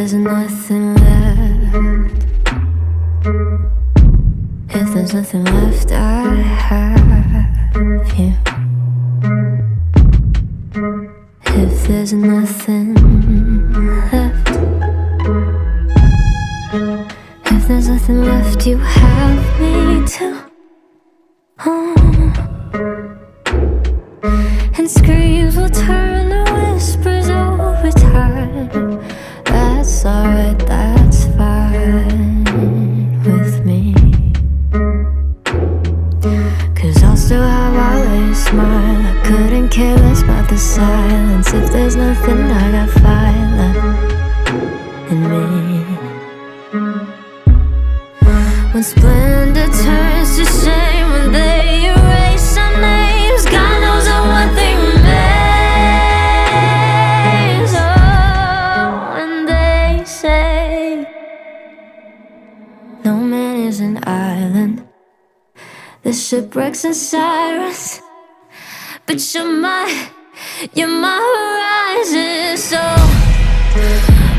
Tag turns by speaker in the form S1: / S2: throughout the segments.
S1: nothing left, if there's nothing left, I have you. If there's nothing left, if there's nothing left, you have me too. Oh. And screams That's fine with me. Cause I'll still have always smile. I couldn't care less about the silence. If there's nothing, I got fire left in me. When splendor turns to shame, when they is an island. There's shipwrecks and sirens, but you're my, you're my horizon. So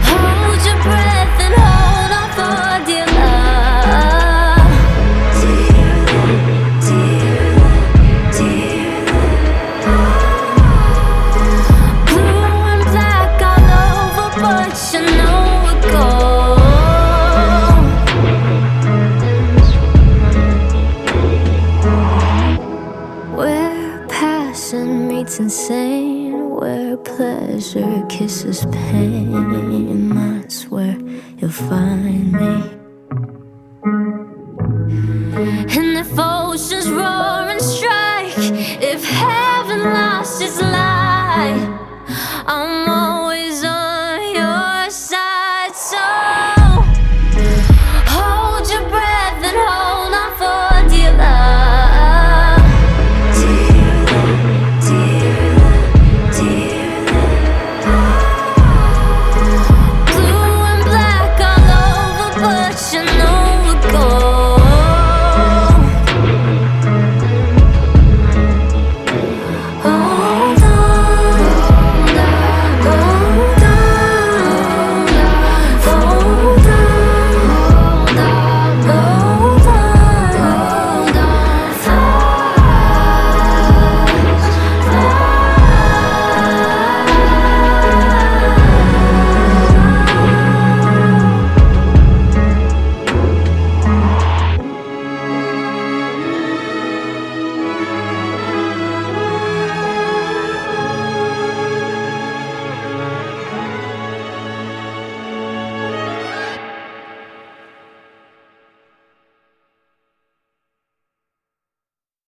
S1: hold insane where pleasure kisses pain. That's where you'll find me. And if oceans roar and strike, if heaven lost its light, I'm